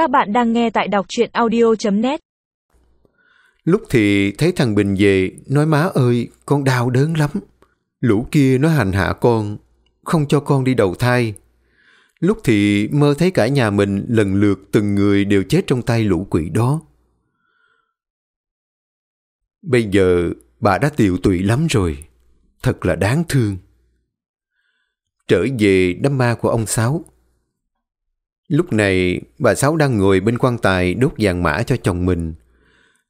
Các bạn đang nghe tại đọc truyện audio.net Lúc thì thấy thằng Bình về, nói má ơi, con đau đớn lắm. Lũ kia nó hành hạ con, không cho con đi đầu thai. Lúc thì mơ thấy cả nhà mình lần lượt từng người đều chết trong tay lũ quỷ đó. Bây giờ bà đã tiều tụy lắm rồi, thật là đáng thương. Trở về đám ma của ông Sáu. Lúc này bà Sáu đang ngồi bên quan tài đốt vàng mã cho chồng mình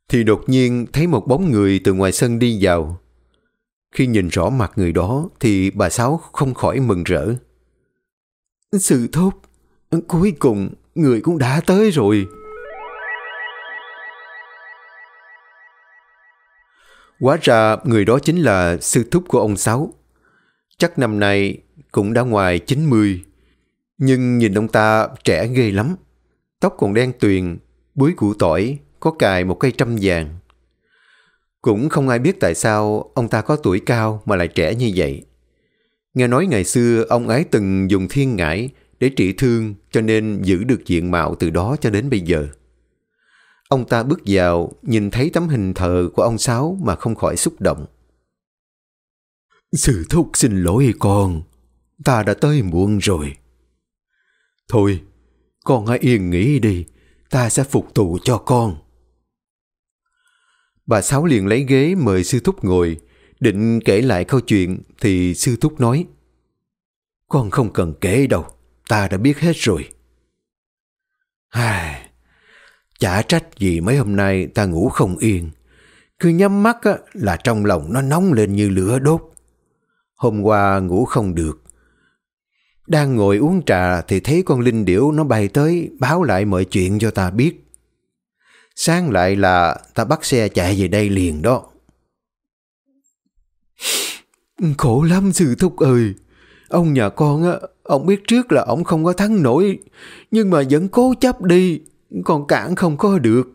thì đột nhiên thấy một bóng người từ ngoài sân đi vào. Khi nhìn rõ mặt người đó thì bà Sáu không khỏi mừng rỡ. Sự thốt, cuối cùng người cũng đã tới rồi. Quá ra người đó chính là sư thúc của ông Sáu. Chắc năm nay cũng đã ngoài 90. Nhưng nhìn ông ta trẻ ghê lắm. Tóc còn đen tuyền, búi củ tỏi, có cài một cây trăm vàng. Cũng không ai biết tại sao ông ta có tuổi cao mà lại trẻ như vậy. Nghe nói ngày xưa ông ấy từng dùng thiên ngải để trị thương cho nên giữ được diện mạo từ đó cho đến bây giờ. Ông ta bước vào, nhìn thấy tấm hình thờ của ông Sáu mà không khỏi xúc động. Sư thúc xin lỗi con, ta đã tới muộn rồi. Thôi, con hãy yên nghỉ đi, ta sẽ phục tụ cho con. Bà Sáu liền lấy ghế mời sư thúc ngồi, định kể lại câu chuyện thì sư thúc nói Con không cần kể đâu, ta đã biết hết rồi. Ai, chả trách gì mấy hôm nay ta ngủ không yên. Cứ nhắm mắt á, là trong lòng nó nóng lên như lửa đốt. Hôm qua ngủ không được. Đang ngồi uống trà thì thấy con linh điểu nó bay tới báo lại mọi chuyện cho ta biết. Sáng lại là ta bắt xe chạy về đây liền đó. Khổ lắm sư thúc ơi. Ông nhà con á, ông biết trước là ông không có thắng nổi, nhưng mà vẫn cố chấp đi, còn cản không có được.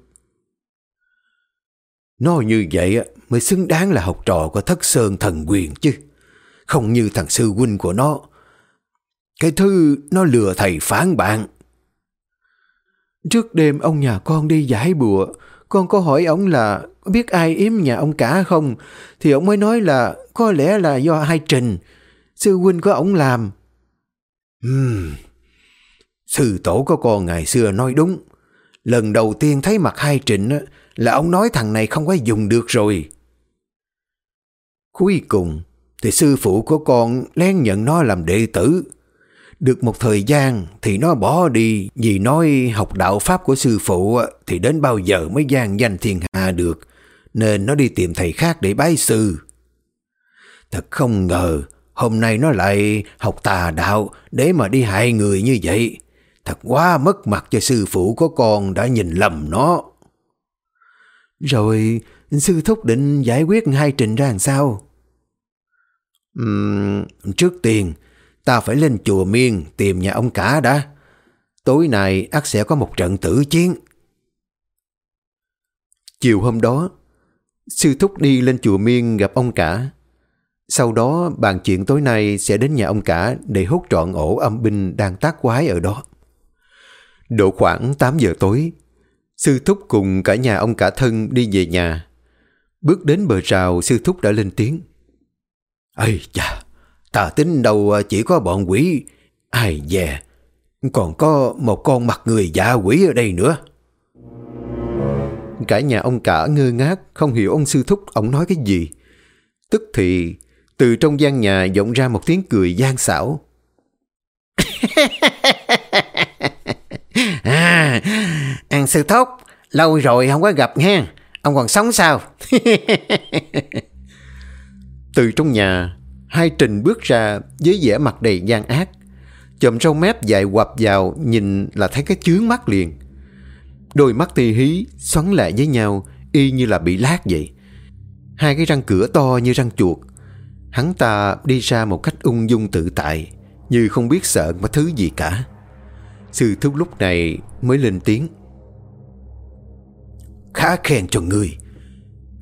Nói như vậy á, mới xứng đáng là học trò của thất sơn thần quyền chứ. Không như thằng sư huynh của nó. Cái thứ nó lừa thầy phản bạn. Trước đêm ông nhà con đi giải bùa, con có hỏi ông là biết ai yếm nhà ông cả không? Thì ông mới nói là có lẽ là do hai trình, sư huynh của ông làm. Ừm, sư tổ của con ngày xưa nói đúng. Lần đầu tiên thấy mặt hai trịnh là ông nói thằng này không có dùng được rồi. Cuối cùng thì sư phụ của con lén nhận nó làm đệ tử. Được một thời gian thì nó bỏ đi vì nói học đạo pháp của sư phụ thì đến bao giờ mới gian danh thiên hạ được nên nó đi tìm thầy khác để bái sư. Thật không ngờ hôm nay nó lại học tà đạo để mà đi hại người như vậy. Thật quá mất mặt cho sư phụ của con đã nhìn lầm nó. Rồi sư thúc định giải quyết hai trình ra làm sao? Uhm, trước tiên ta phải lên chùa Miên tìm nhà ông cả đã. Tối nay ắt sẽ có một trận tử chiến. Chiều hôm đó, sư thúc đi lên chùa Miên gặp ông cả. Sau đó bàn chuyện tối nay sẽ đến nhà ông cả để hút trọn ổ âm binh đang tác quái ở đó. Độ khoảng 8 giờ tối, sư thúc cùng cả nhà ông cả thân đi về nhà. Bước đến bờ rào sư thúc đã lên tiếng. Ây chà, ta tính đâu à, chỉ có bọn quỷ, ai dè, còn có một con mặt người dạ quỷ ở đây nữa. Cả nhà ông cả ngơ ngác, không hiểu ông sư thúc ông nói cái gì. Tức thì, từ trong gian nhà vọng ra một tiếng cười gian xảo. à, ăn sư thúc, lâu rồi không có gặp nha, ông còn sống sao? Từ trong nhà, hai trình bước ra với vẻ mặt đầy gian ác. Chòm râu mép dài quặp vào nhìn là thấy cái chướng mắt liền. Đôi mắt tì hí xoắn lại với nhau, y như là bị lát vậy. Hai cái răng cửa to như răng chuột. Hắn ta đi ra một cách ung dung tự tại, như không biết sợ một thứ gì cả. Sư thúc lúc này mới lên tiếng. Khá khen cho người.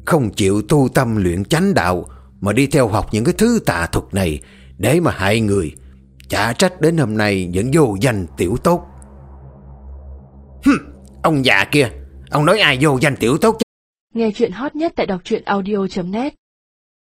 Không chịu tu tâm luyện chánh đạo mà đi theo học những cái thứ tà thuật này để mà hại người. Chả trách đến hôm nay vẫn vô danh tiểu tốt. Hừm, Ông già kia, ông nói ai vô danh tiểu tốt Nghe chuyện hot nhất tại đọc audio.net